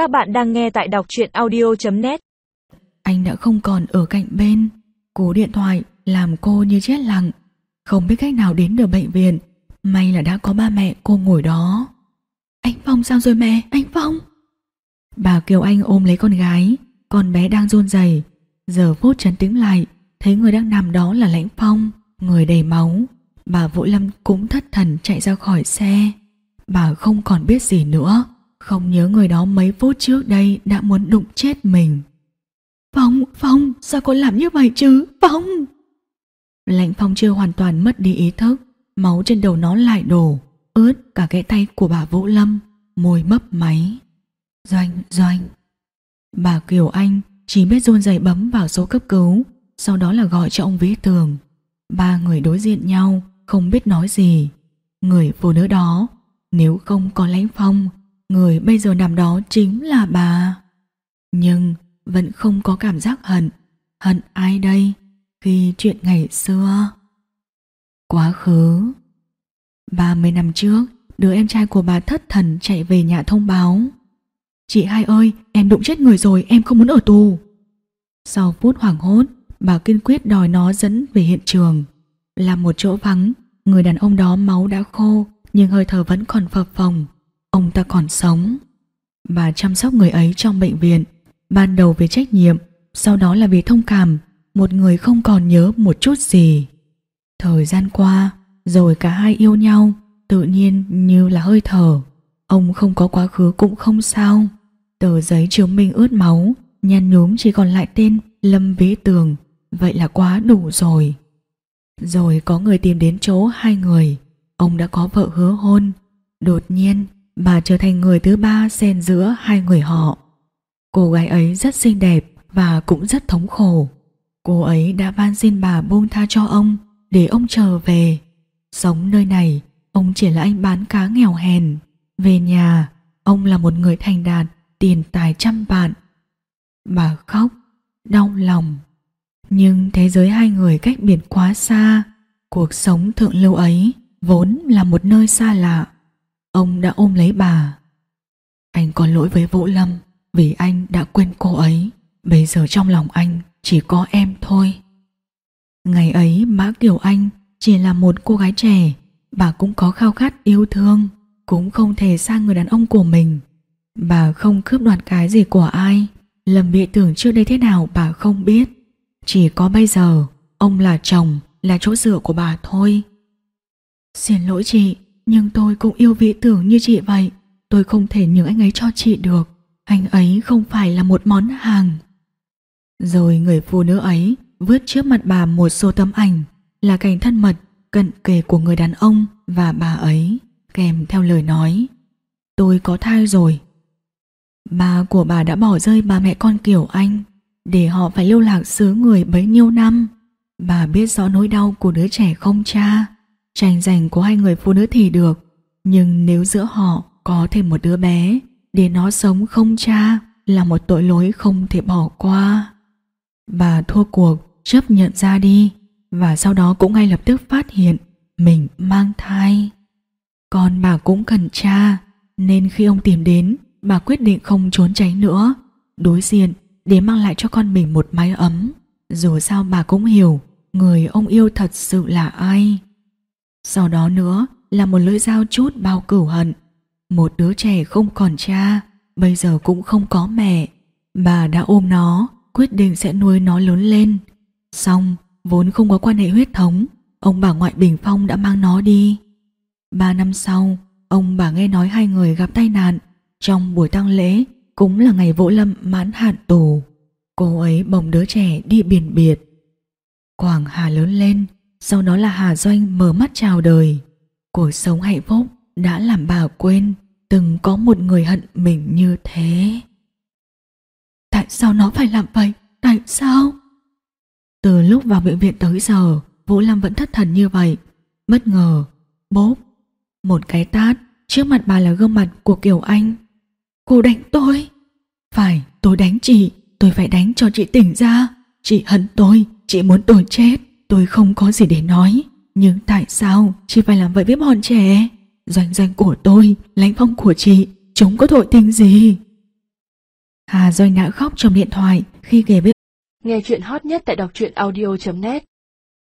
Các bạn đang nghe tại đọc truyện audio.net Anh đã không còn ở cạnh bên. Cú điện thoại làm cô như chết lặng. Không biết cách nào đến được bệnh viện. May là đã có ba mẹ cô ngồi đó. Anh Phong sao rồi mẹ? Anh Phong? Bà Kiều Anh ôm lấy con gái. Con bé đang run rẩy. Giờ phút chấn tĩnh lại, Thấy người đang nằm đó là Lãnh Phong, Người đầy máu. Bà Vũ Lâm cũng thất thần chạy ra khỏi xe. Bà không còn biết gì nữa. Không nhớ người đó mấy phút trước đây Đã muốn đụng chết mình. Phong, Phong, sao con làm như vậy chứ? Phong! Lãnh Phong chưa hoàn toàn mất đi ý thức Máu trên đầu nó lại đổ Ướt cả cái tay của bà Vũ Lâm Môi mấp máy. Doanh, doanh! Bà Kiều Anh chỉ biết run rẩy bấm vào số cấp cứu Sau đó là gọi cho ông Vĩ Tường. Ba người đối diện nhau Không biết nói gì. Người phụ nữ đó Nếu không có lãnh phong Người bây giờ nằm đó chính là bà. Nhưng vẫn không có cảm giác hận. Hận ai đây? Khi chuyện ngày xưa. Quá khứ. 30 năm trước, Đứa em trai của bà thất thần chạy về nhà thông báo. Chị hai ơi, Em đụng chết người rồi, em không muốn ở tù. Sau phút hoảng hốt, Bà kiên quyết đòi nó dẫn về hiện trường. Là một chỗ vắng, Người đàn ông đó máu đã khô, Nhưng hơi thở vẫn còn phập phồng. Ông ta còn sống. Bà chăm sóc người ấy trong bệnh viện, Ban đầu vì trách nhiệm, Sau đó là vì thông cảm, Một người không còn nhớ một chút gì. Thời gian qua, Rồi cả hai yêu nhau, Tự nhiên như là hơi thở. Ông không có quá khứ cũng không sao. Tờ giấy chứng minh ướt máu Nhăn nhúm chỉ còn lại tên Lâm Vĩ Tường, Vậy là quá đủ rồi. Rồi có người tìm đến chỗ hai người, Ông đã có vợ hứa hôn. Đột nhiên bà trở thành người thứ ba xen giữa hai người họ. Cô gái ấy rất xinh đẹp Và cũng rất thống khổ. Cô ấy đã van xin bà buông tha cho ông Để ông trở về. Sống nơi này, Ông chỉ là anh bán cá nghèo hèn. Về nhà, Ông là một người thành đạt, Tiền tài trăm vạn. Bà khóc, Đau lòng. Nhưng thế giới hai người cách biệt quá xa, Cuộc sống thượng lưu ấy Vốn là một nơi xa lạ. Ông đã ôm lấy bà. Anh có lỗi với Vũ Lâm Vì anh đã quên cô ấy. Bây giờ trong lòng anh chỉ có em thôi. Ngày ấy, Mã Kiều Anh Chỉ là một cô gái trẻ. Bà cũng có khao khát yêu thương, Cũng không thể xa người đàn ông của mình. Bà không cướp đoạt cái gì của ai. Lâm bị tưởng trước đây thế nào bà không biết. Chỉ có bây giờ, Ông là chồng, Là chỗ dựa của bà thôi. Xin lỗi chị. Nhưng tôi cũng yêu vị tưởng như chị vậy. Tôi không thể nhường anh ấy cho chị được. Anh ấy không phải là một món hàng. Rồi người phụ nữ ấy Vứt trước mặt bà một số tấm ảnh Là cảnh thân mật Cận kề của người đàn ông Và bà ấy Kèm theo lời nói Tôi có thai rồi. Bà của bà đã bỏ rơi ba mẹ con kiểu Anh để họ phải lưu lạc xứ người bấy nhiêu năm. Bà biết rõ nỗi đau của đứa trẻ không cha, tranh giành của hai người phụ nữ thì được, nhưng nếu giữa họ có thêm một đứa bé, để nó sống không cha là một tội lỗi không thể bỏ qua. Bà thua cuộc, chấp nhận ra đi, và sau đó cũng ngay lập tức phát hiện mình mang thai. Còn bà cũng cần cha, nên khi ông tìm đến bà quyết định không trốn tránh nữa, đối diện để mang lại cho con mình một mái ấm. Dù sao bà cũng hiểu người ông yêu thật sự là ai. Sau đó nữa là một lưỡi dao chốt bao cửu hận. Một đứa trẻ không còn cha, bây giờ cũng không có mẹ. Bà đã ôm nó, quyết định sẽ nuôi nó lớn lên. Xong, vốn không có quan hệ huyết thống, ông bà ngoại Bình Phong đã mang nó đi. Ba năm sau, ông bà nghe nói hai người gặp tai nạn, trong buổi tang lễ cũng là ngày Vũ Lâm mãn hạn tù. Cô ấy bồng đứa trẻ đi biển biệt. Quảng Hà lớn lên, sau đó là Hà Doanh mở mắt chào đời. Cuộc sống hạnh phúc đã làm bà quên từng có một người hận mình như thế. Tại sao nó phải làm vậy? Tại sao? Từ lúc vào bệnh viện tới giờ, Vũ Lâm vẫn thất thần như vậy. Bất ngờ, bốp, một cái tát, trước mặt bà là gương mặt của Kiều Anh. Cô đánh tôi Phải tôi đánh chị Tôi phải đánh cho chị tỉnh ra Chị hận tôi Chị muốn tôi chết Tôi không có gì để nói. Nhưng tại sao chị phải làm vậy với bọn trẻ? Doanh doanh của tôi, Lãnh phong của chị, Chúng có tội tình gì? Hà Doanh đã khóc trong điện thoại khi kể với Nghe chuyện hot nhất tại đọc truyện audio.net